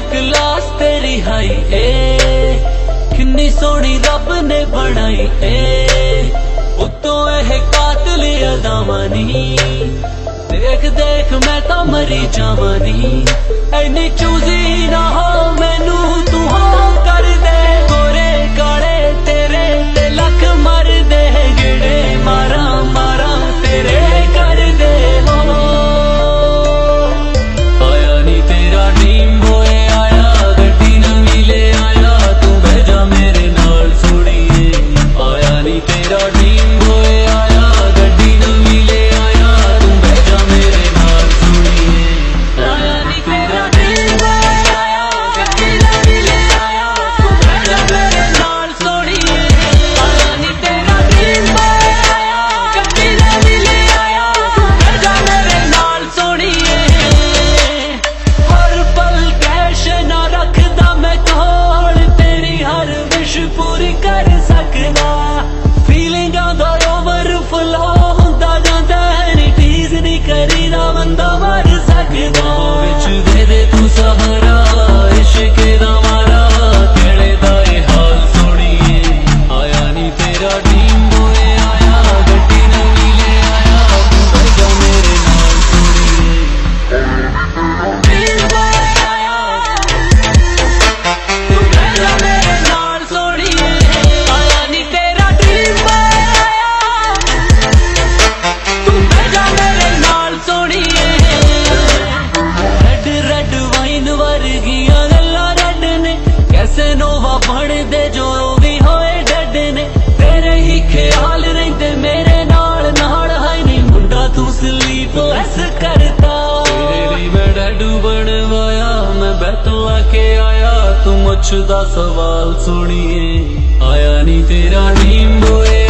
Class ਤੇਰੀ high ਏ। ਕਿੰਨੀ ਸੋਹਣੀ ਰੱਬ ਨੇ ਬਣਾਈ ਏ। ਉਤੋਂ ਇਹ ਕਾਤਲ ਅਦਾਵਾਂ ਨਹੀਂ ਦੇਖ ਦੇਖ ਮੈਂ ਤਾਂ ਮਰੀ ਜਾਵਾਂ ਨਹੀਂ ਐਨੀ ਚੂਜ਼ੀ ਨਾ நடக்குதா ਤੂੰ ਕੇ ਆਇਆ ਤੂੰ ਮੁੱਛ ਦਾ ਸਵਾਲ ਸੁਣੀਏ। ਆਇਆ ਨਹੀਂ ਤੇਰਾ ਨੀਂਬੋਏ